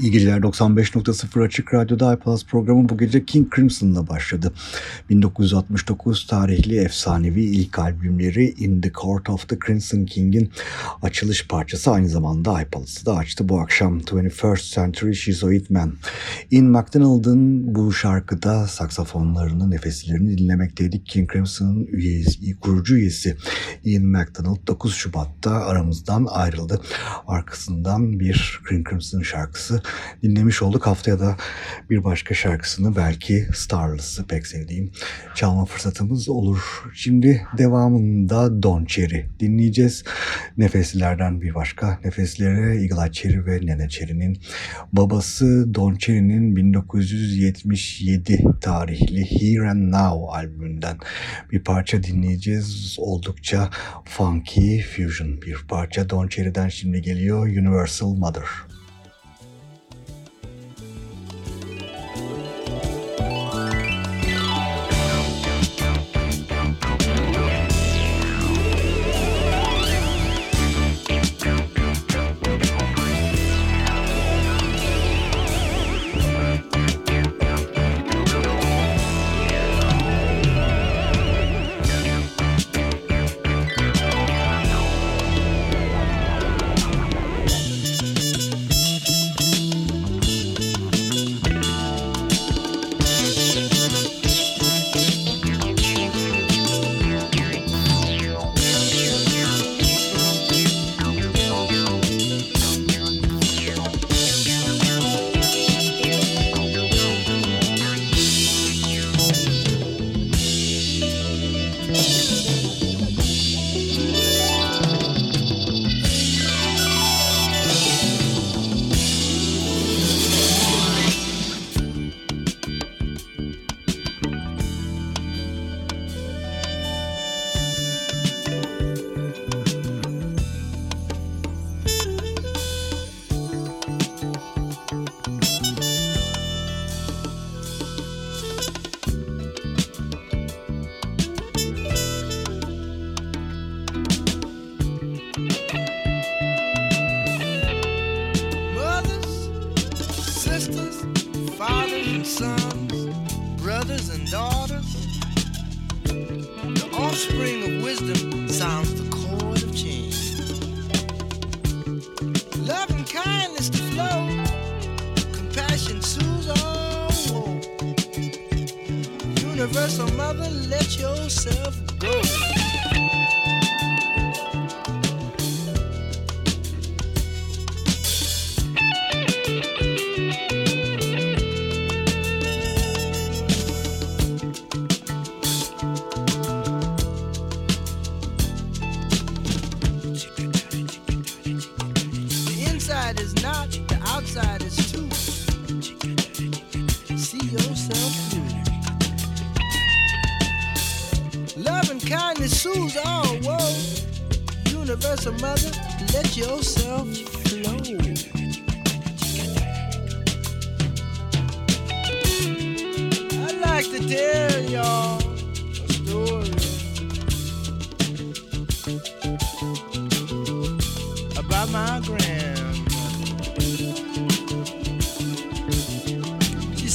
İyi geceler 95.0 Açık Radyo'da iPlus programı bu gece King Crimson'la başladı. 1969 tarihli efsanevi ilk albümleri In the Court of the Crimson King'in açılış parçası aynı zamanda iPlus'ı da açtı bu akşam 21st Century Schizoid Man. Ian McDonald'ın bu şarkıda saksafonlarının nefeslerini dinlemekteydik. King Crimson'ın üyesi, kurucu üyesi Ian McDonald 9 Şubat'ta aramızdan ayrıldı. Arkasından bir King Crimson şarkısı dinlemiş olduk. Haftaya da bir başka şarkısını belki Starless'ı pek sevdiğim çalma fırsatımız olur. Şimdi devamında Don Cherry dinleyeceğiz. Nefeslilerden bir başka nefeslere Eagle Cherry ve Nene Cherry'nin babası Don Cherry'nin 1977 tarihli Here and Now albümünden bir parça dinleyeceğiz. Oldukça funky fusion bir parça Don Cherry'den şimdi geliyor Universal Mother.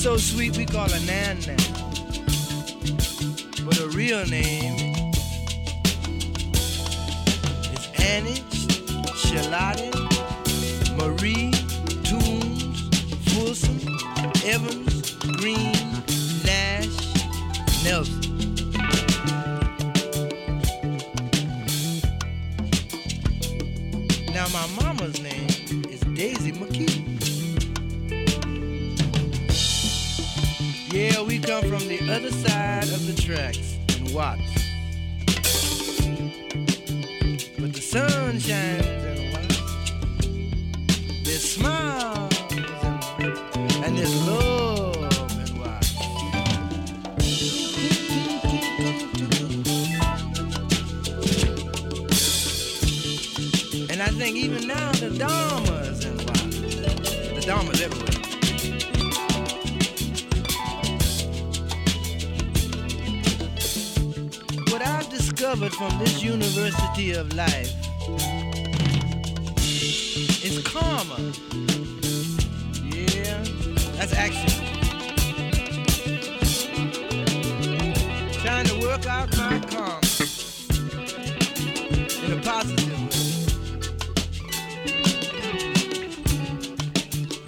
So sweet we call her Nan Nan. But her real name is Annie Charlotte Marie Toombs Fulson Evans Green Nash Nelson. Now my mama's name is Daisy McKee. Come from the other side of the tracks in Watts. Discovered from this university of life is karma. Yeah, that's action. Trying to work out my karma in a positive way.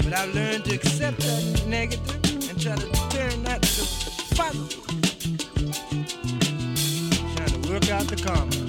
But I've learned to accept that negative and try to turn that to positive. to come.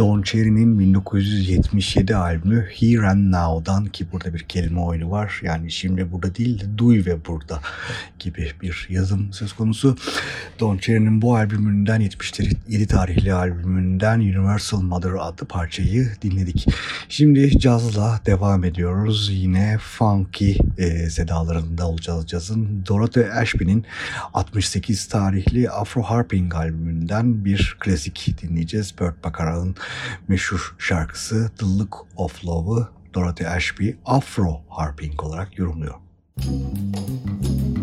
Don Cherry'nin 1977 albümü Here and Now'dan ki burada bir kelime oyunu var. Yani şimdi burada değil duy ve burada gibi bir yazım söz konusu. Don Cherry'nin bu albümünden 77 tarihli albümünden Universal Mother adlı parçayı dinledik. Şimdi cazla devam ediyoruz. Yine funky e, sedalarında olacağız cazın. Dorothy Ashby'nin 68 tarihli Afro Harping albümünden bir klasik dinleyeceğiz. Burt Bacharach'ın meşhur şarkısı The Look of Love'ı Dorothy Ashby Afro Harping olarak yorumluyor. Müzik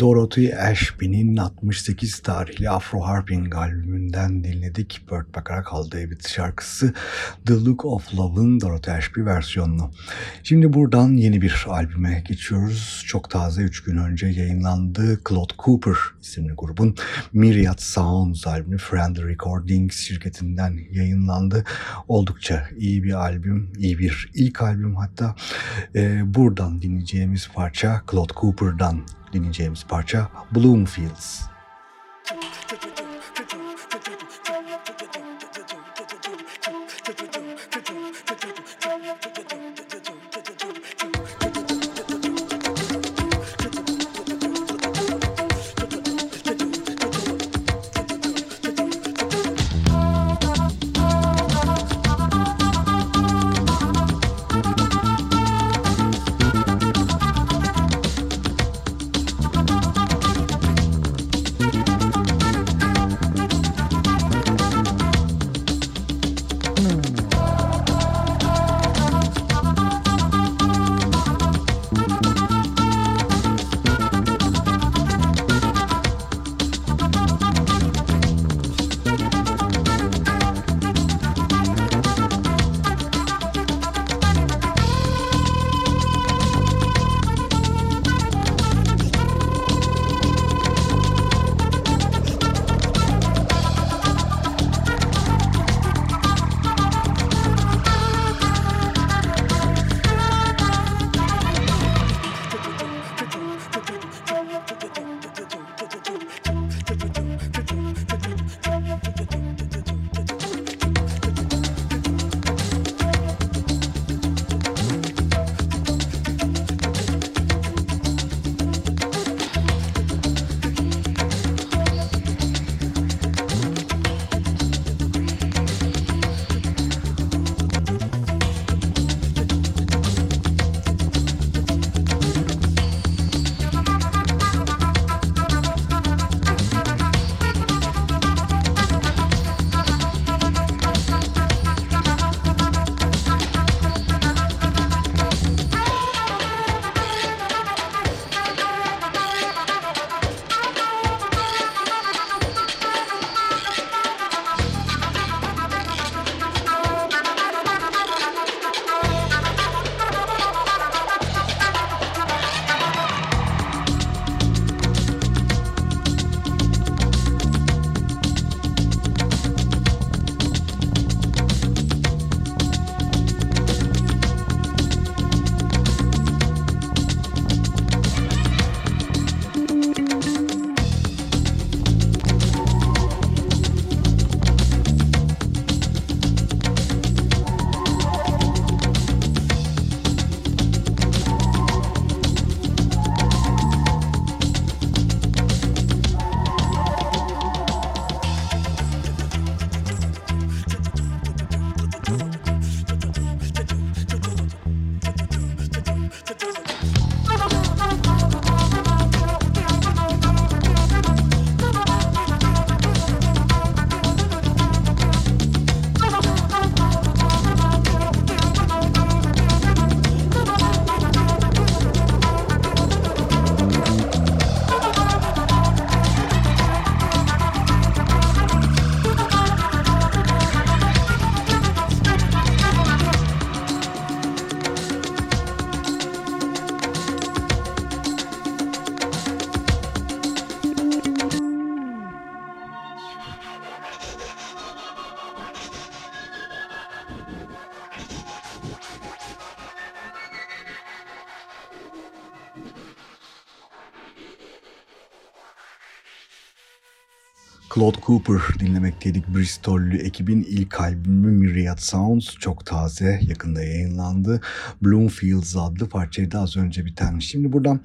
Dorothy Ashby'nin 68 tarihli Afro Harping albümünden dinledik. Burt Bacharach David şarkısı The Look of Love'ın Dorothy Ashby versiyonunu. Şimdi buradan yeni bir albüme geçiyoruz. Çok taze 3 gün önce yayınlandı. Claude Cooper isimli grubun Myriad Sounds albümü Friendly Recordings şirketinden yayınlandı. Oldukça iyi bir albüm, iyi bir ilk albüm hatta. Ee, buradan dinleyeceğimiz parça Claude Cooper'dan dinleyeceğimiz parça Bloomfields. Claude Cooper dinlemekteydik. Bristol'lü ekibin ilk albümü Myriad Sounds çok taze, yakında yayınlandı. Bloomfields adlı parçayı da az önce biten. Şimdi buradan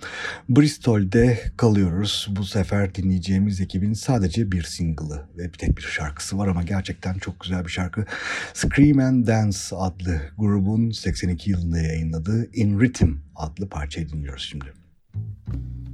Bristol'de kalıyoruz. Bu sefer dinleyeceğimiz ekibin sadece bir single'ı ve bir tek bir şarkısı var ama gerçekten çok güzel bir şarkı. Scream and Dance adlı grubun 82 yılında yayınladığı In Rhythm adlı parçayı dinliyoruz şimdi. Müzik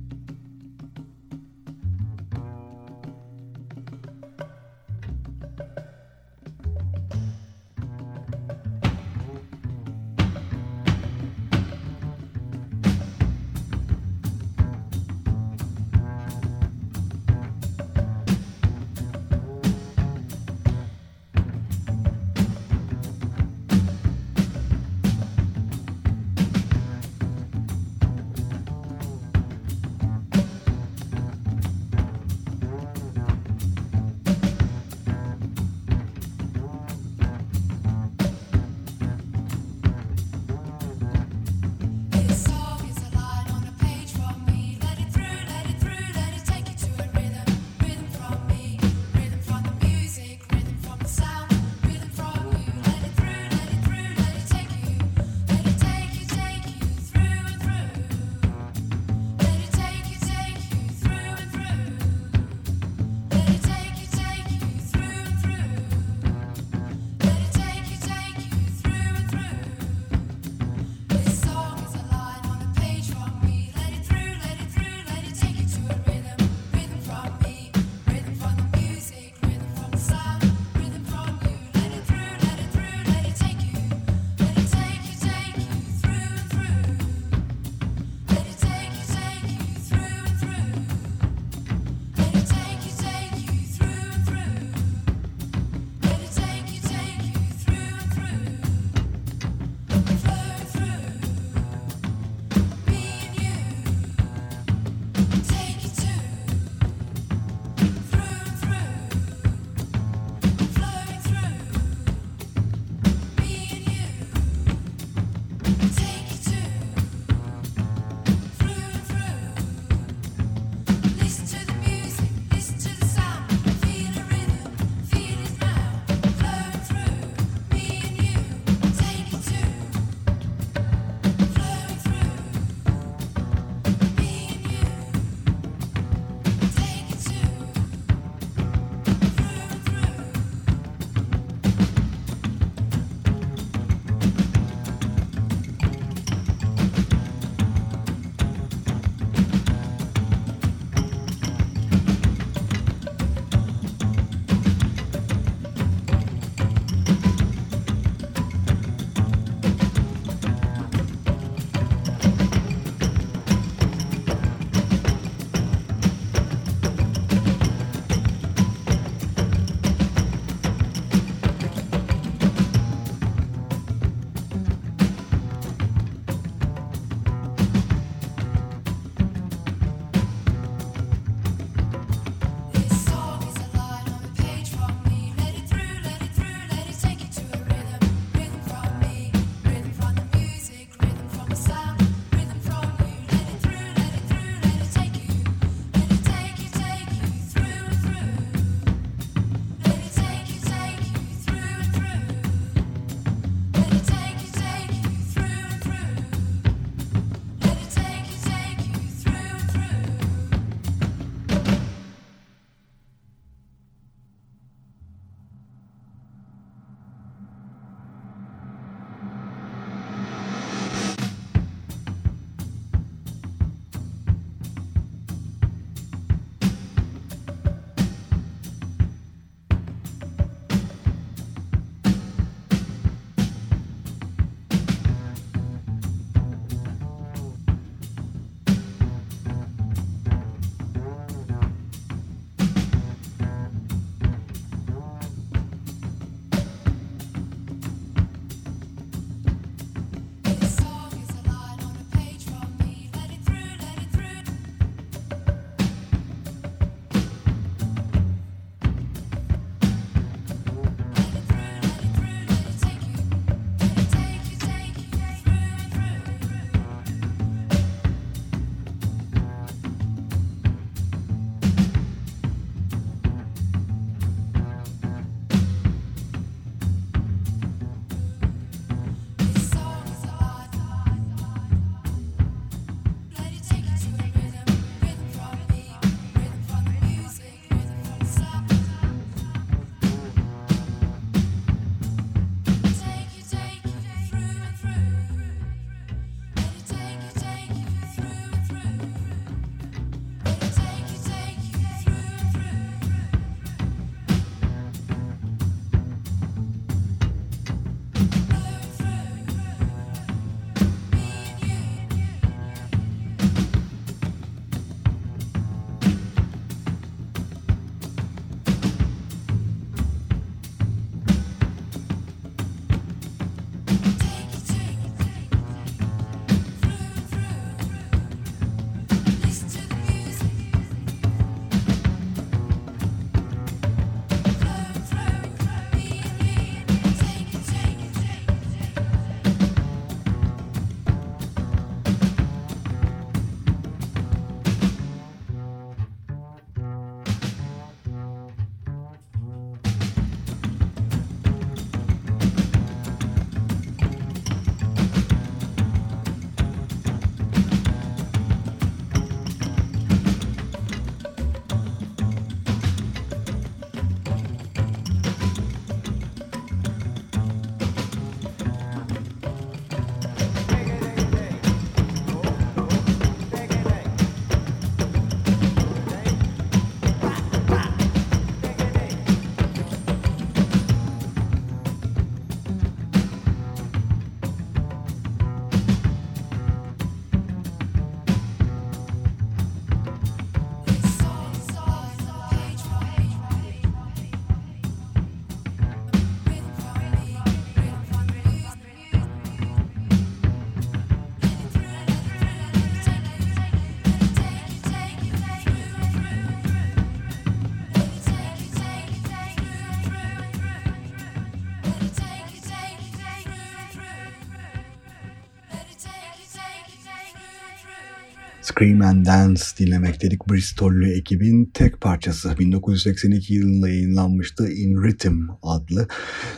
Scream and Dance dinlemek dedik. Bristol'lü ekibin tek parçası 1982 yılında yayınlanmıştı In Rhythm adlı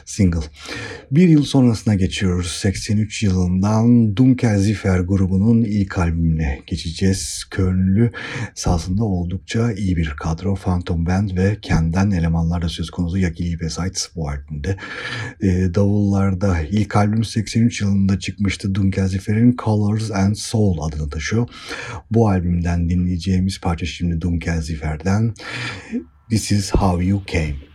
single. Bir yıl sonrasına geçiyoruz. 83 yılından Dunkelziffer grubunun ilk albümüne geçeceğiz. Kölnlü sahasında oldukça iyi bir kadro. Phantom Band ve Ken'den elemanlar da söz konusu Yakili ve Sites bu albümde. E, davullarda ilk albüm 83 yılında çıkmıştı. Dunkelziffer'in Colors and Soul adını taşıyor. Bu albümden dinleyeceğimiz parça şimdi Dunkelziffer'den This is How You Came.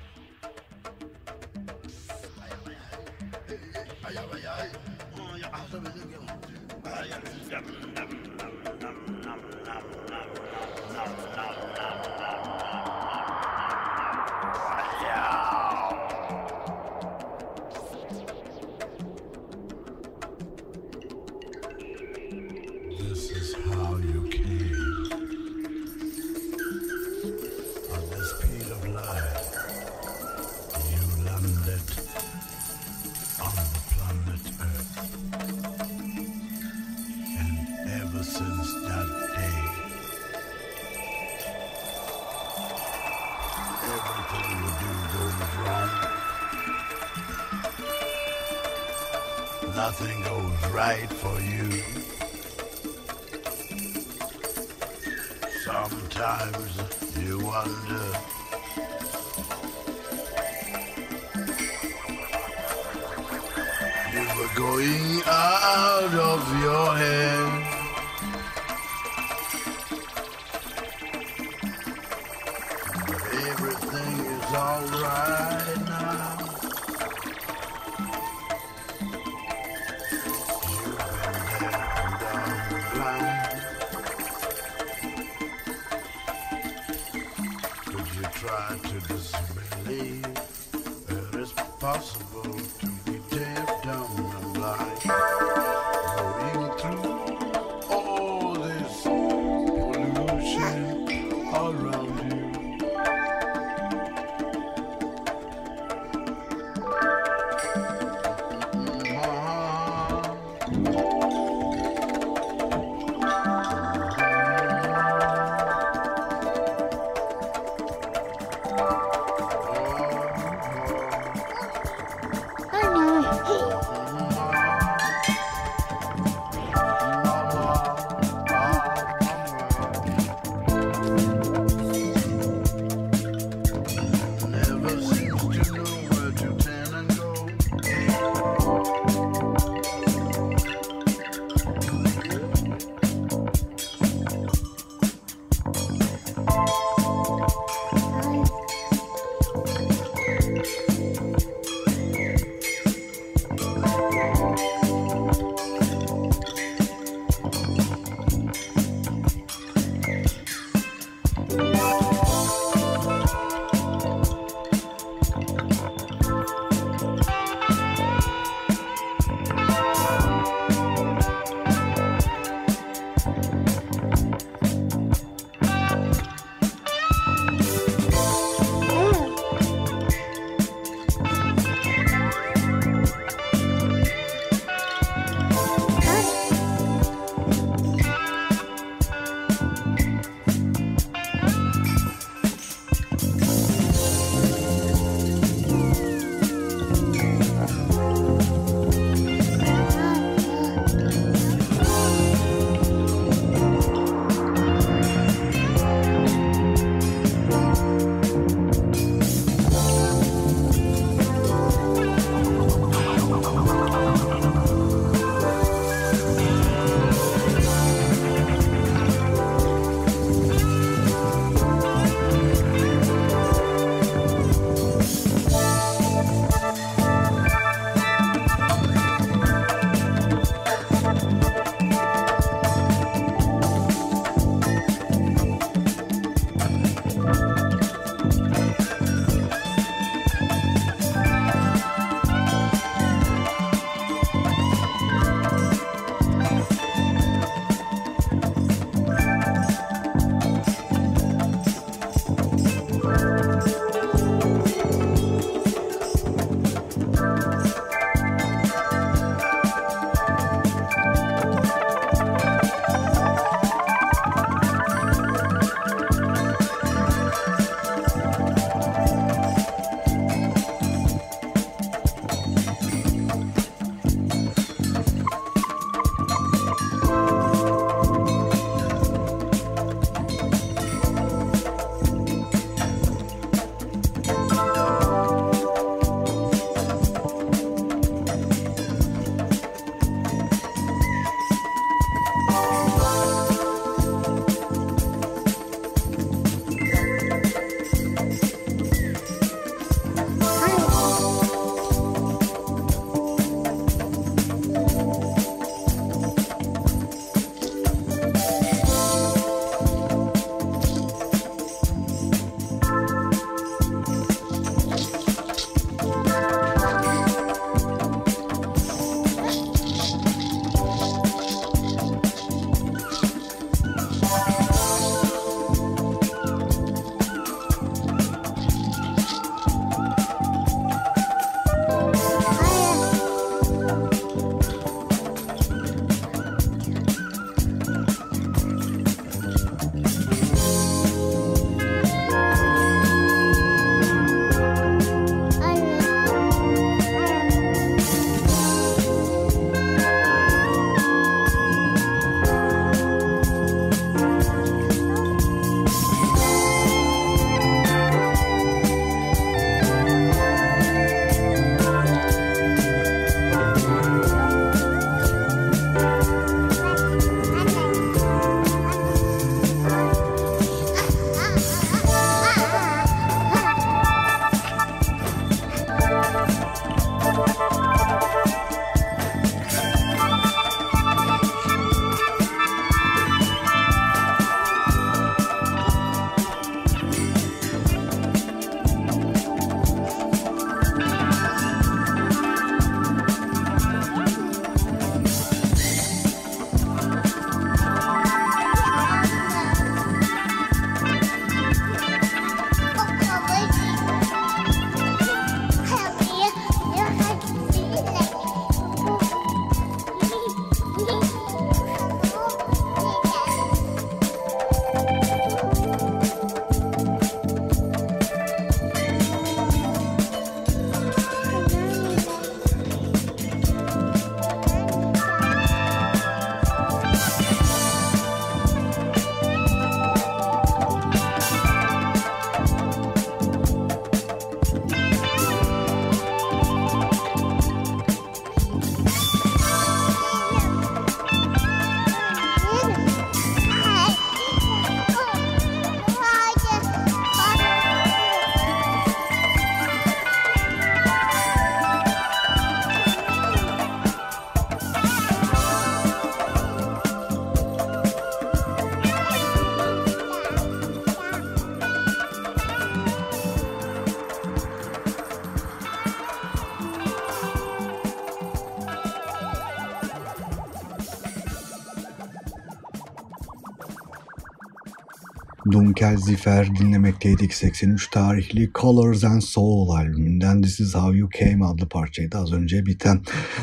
Dunkel Zifer dinlemekteydik 83 tarihli Colors and Soul albümünden This Is How You Came adlı parçaydı az önce biten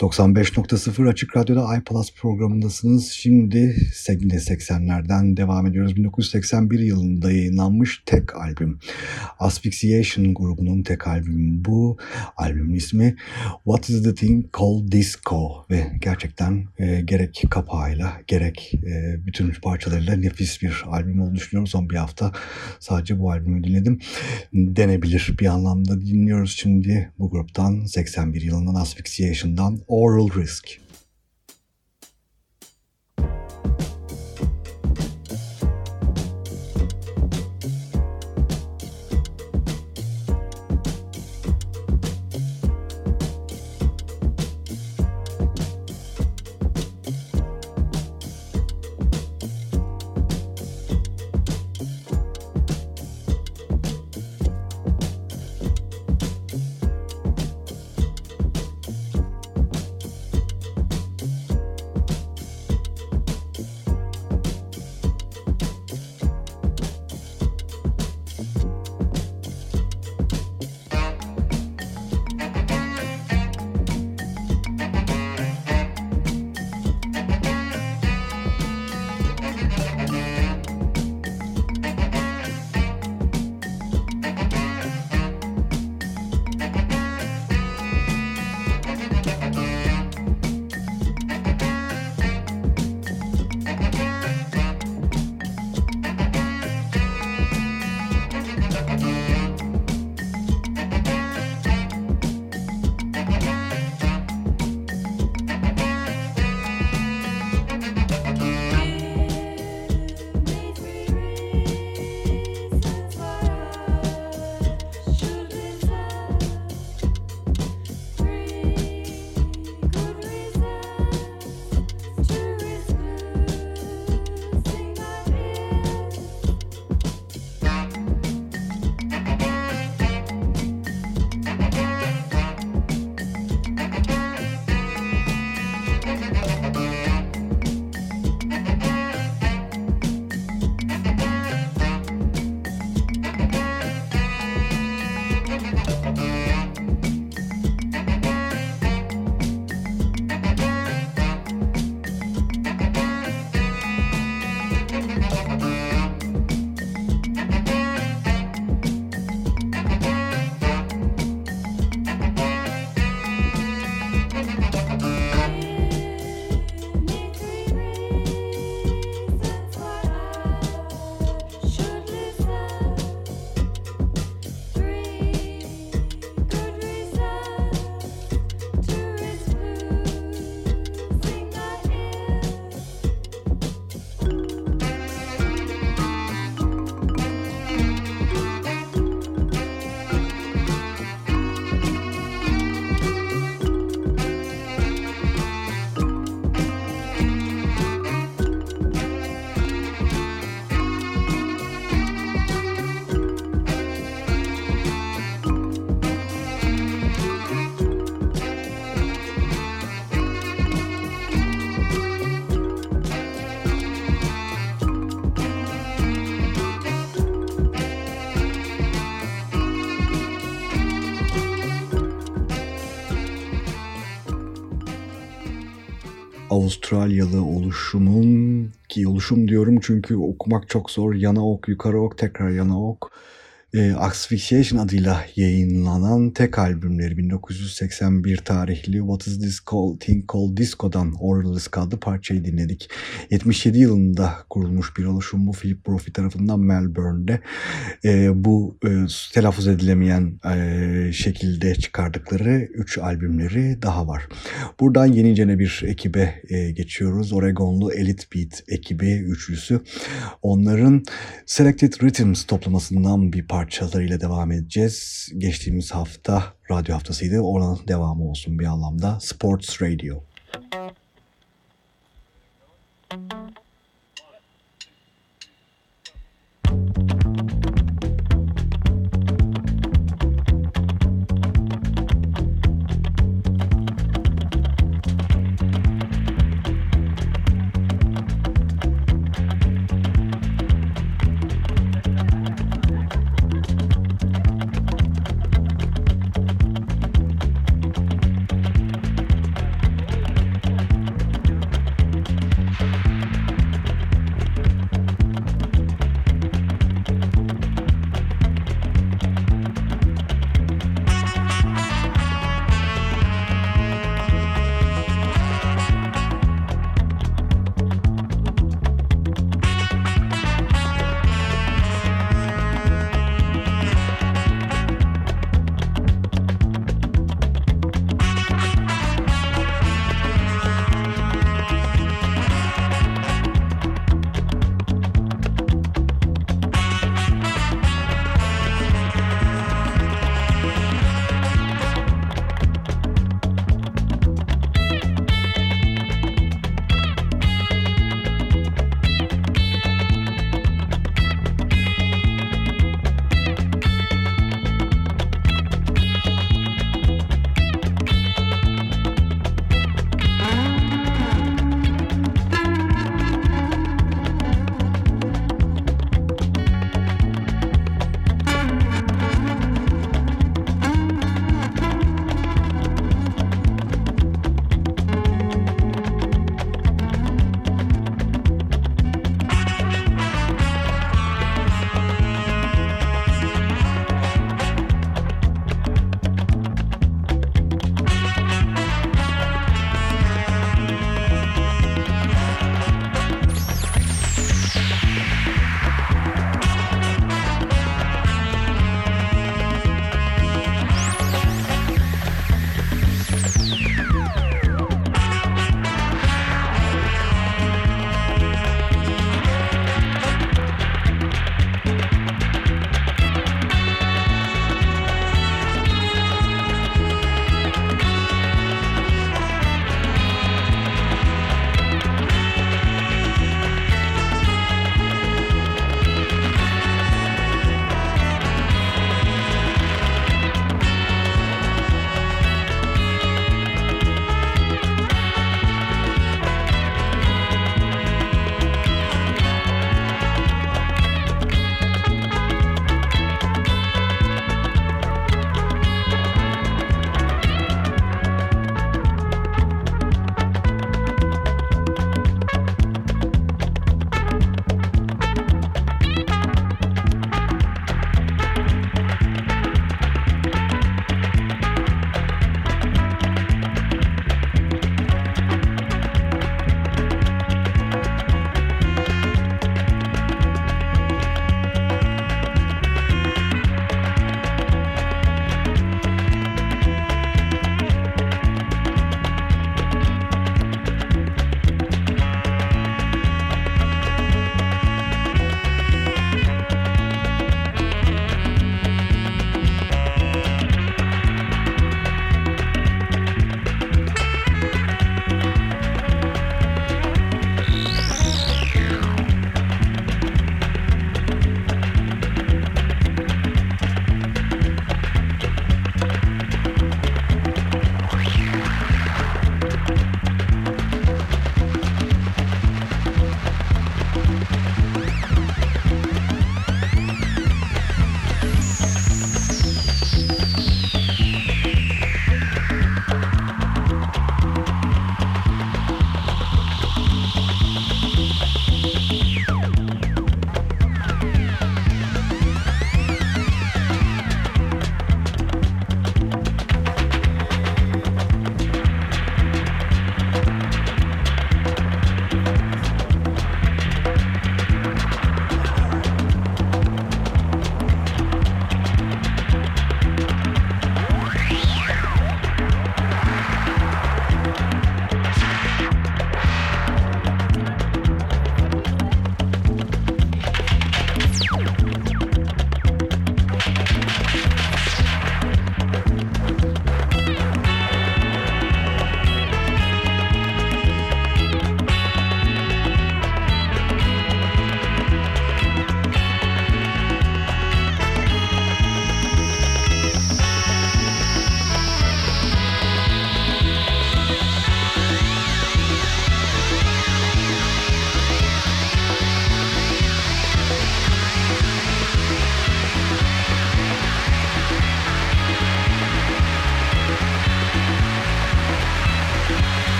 95.0 Açık Radyo'da iPlus programındasınız. Şimdi yine 80'lerden devam ediyoruz. 1981 yılında yayınlanmış tek albüm. Asphyxiation grubunun tek albümü bu. Albümün ismi What Is The Thing Called Disco ve gerçekten e, gerek kapağıyla gerek e, bütün parçalarıyla nefis bir albüm olduğunu düşünüyorum. Son bir hafta sadece bu albümü dinledim. Denebilir bir anlamda dinliyoruz şimdi bu gruptan 81 yılından Asphyxiation'dan Oral Risk. Avustralyalı oluşumun ki oluşum diyorum çünkü okumak çok zor. Yana ok, yukarı ok, tekrar yana ok e, Asphyxiation adıyla yayınlanan tek albümleri 1981 tarihli What Is This Called, Thing Called Disco'dan Oral Risk adlı parçayı dinledik. 77 yılında kurulmuş bir oluşum bu Philip Brophy tarafından Melbourne'de e, bu e, telaffuz edilemeyen e, şekilde çıkardıkları 3 albümleri daha var. Buradan yenicene bir ekibe e, geçiyoruz. Oregonlu Elite Beat ekibi üçlüsü. Onların Selected Rhythms toplamasından bir parça parçalarıyla devam edeceğiz. Geçtiğimiz hafta radyo haftasıydı. Oranın devamı olsun bir anlamda. Sports Radio. Elite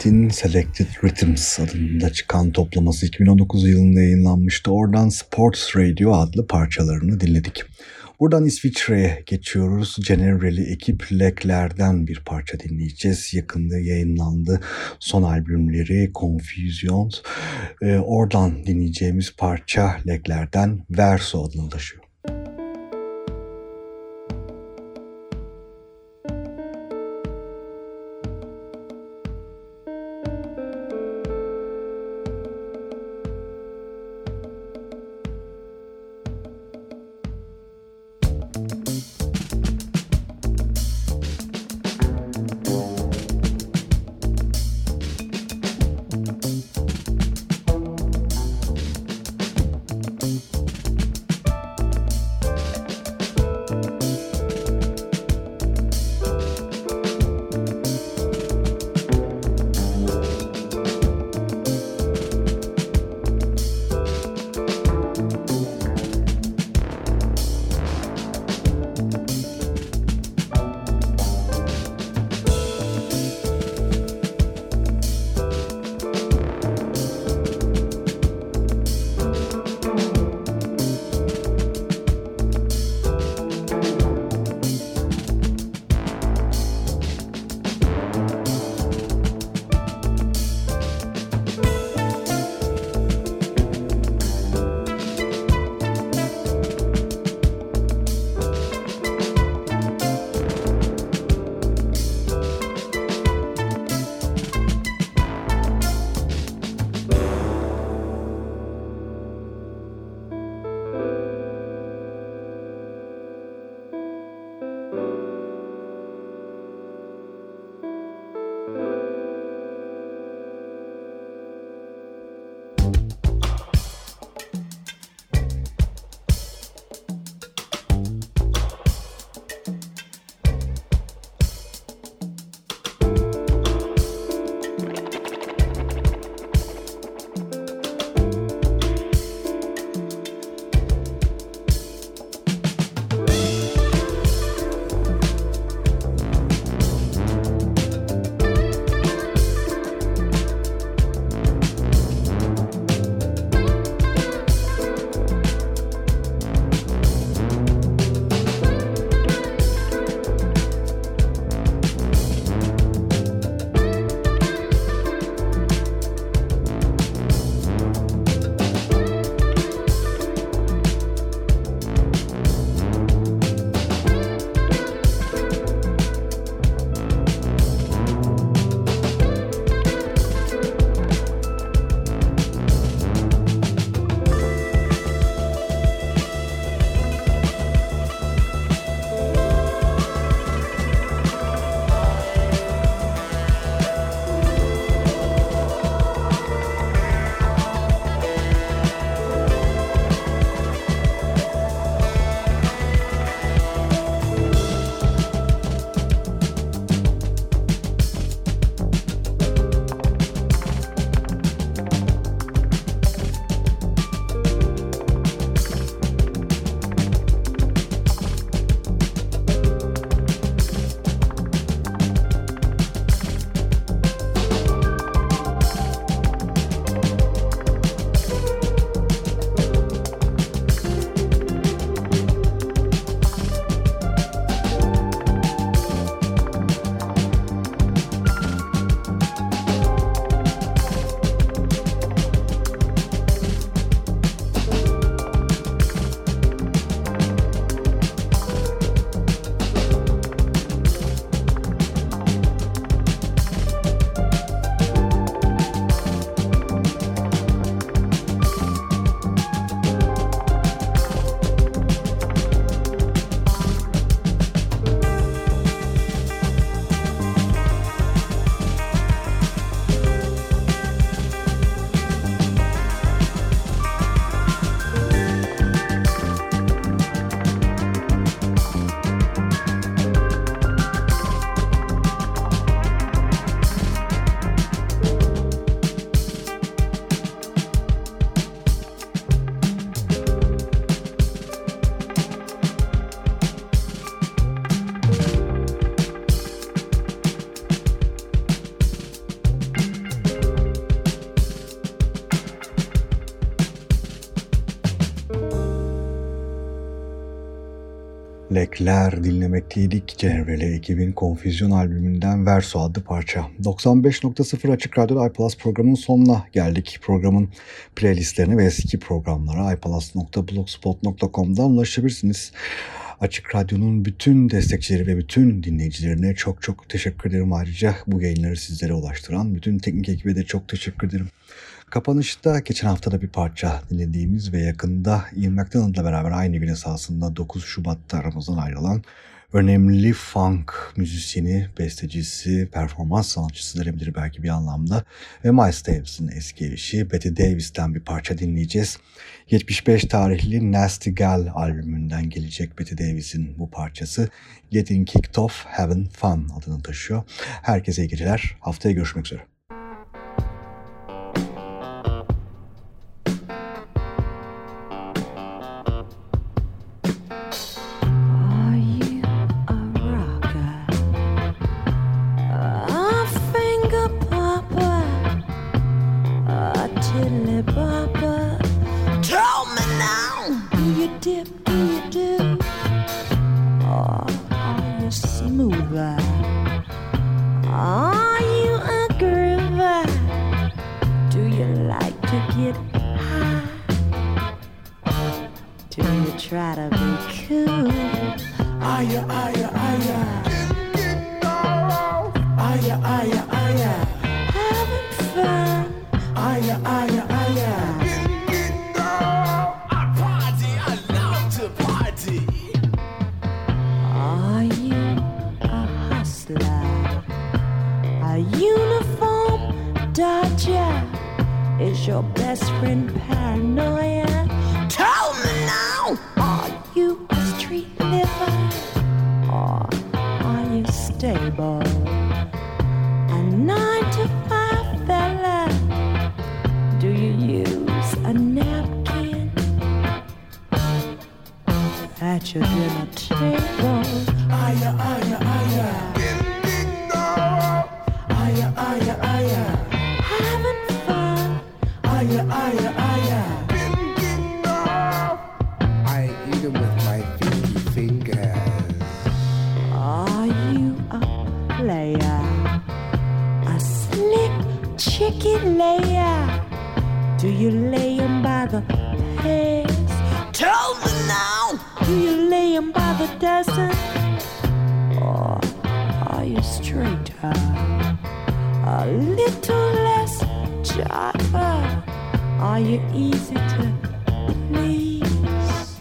Beat'in Selected Rhythms adında çıkan toplaması 2019 yılında yayınlanmıştı. Oradan Sports Radio adlı parçalarını dinledik. Buradan İsviçre'ye geçiyoruz. Generali ekip Lekler'den bir parça dinleyeceğiz. Yakında yayınlandı son albümleri Confusions. Ee, oradan dinleyeceğimiz parça Lekler'den Verso adını taşıyor. Lekler dinlemekteydik. Cenevreli ekibin Konfüzyon albümünden Verso adlı parça. 95.0 Açık Radyo iPlus programının sonuna geldik. Programın playlistlerine ve eski programlara iPlus.blogspot.com'dan ulaşabilirsiniz. Açık Radyo'nun bütün destekçileri ve bütün dinleyicilerine çok çok teşekkür ederim. Ayrıca bu yayınları sizlere ulaştıran bütün teknik ekibe de çok teşekkür ederim. Kapanışta geçen hafta da bir parça dinlediğimiz ve yakında Ian McDonald'la beraber aynı gün esasında 9 Şubat'ta aramızdan ayrılan önemli funk müzisyeni, bestecisi, performans sanatçısı denebilir belki bir anlamda ve Miles Davis'in eski eşi Betty Davis'ten bir parça dinleyeceğiz. 75 tarihli Nasty Gal albümünden gelecek Betty Davis'in bu parçası Getting Kicked Off Having Fun adını taşıyor. Herkese iyi geceler. Haftaya görüşmek üzere. Do you lay him by the pairs? Tell me now! Do you lay him by the dozen? Or are you straighter? A little less jive? Are you easy to please?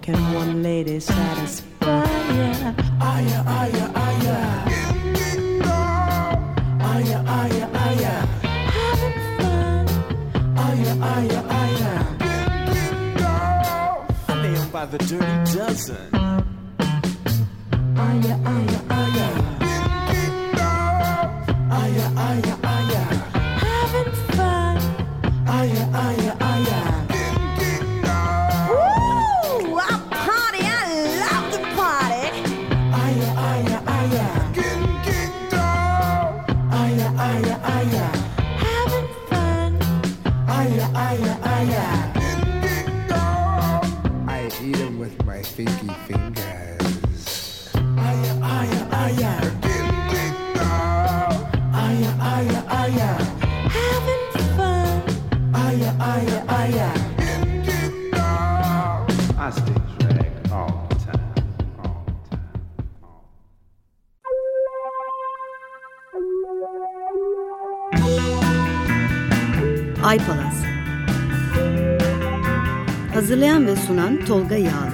Can one lady satisfy ya? Are ya? are ya? are ya? Aya, aya. I am by the dirty dozen. Aya, aya, aya. Tolga Yağlı.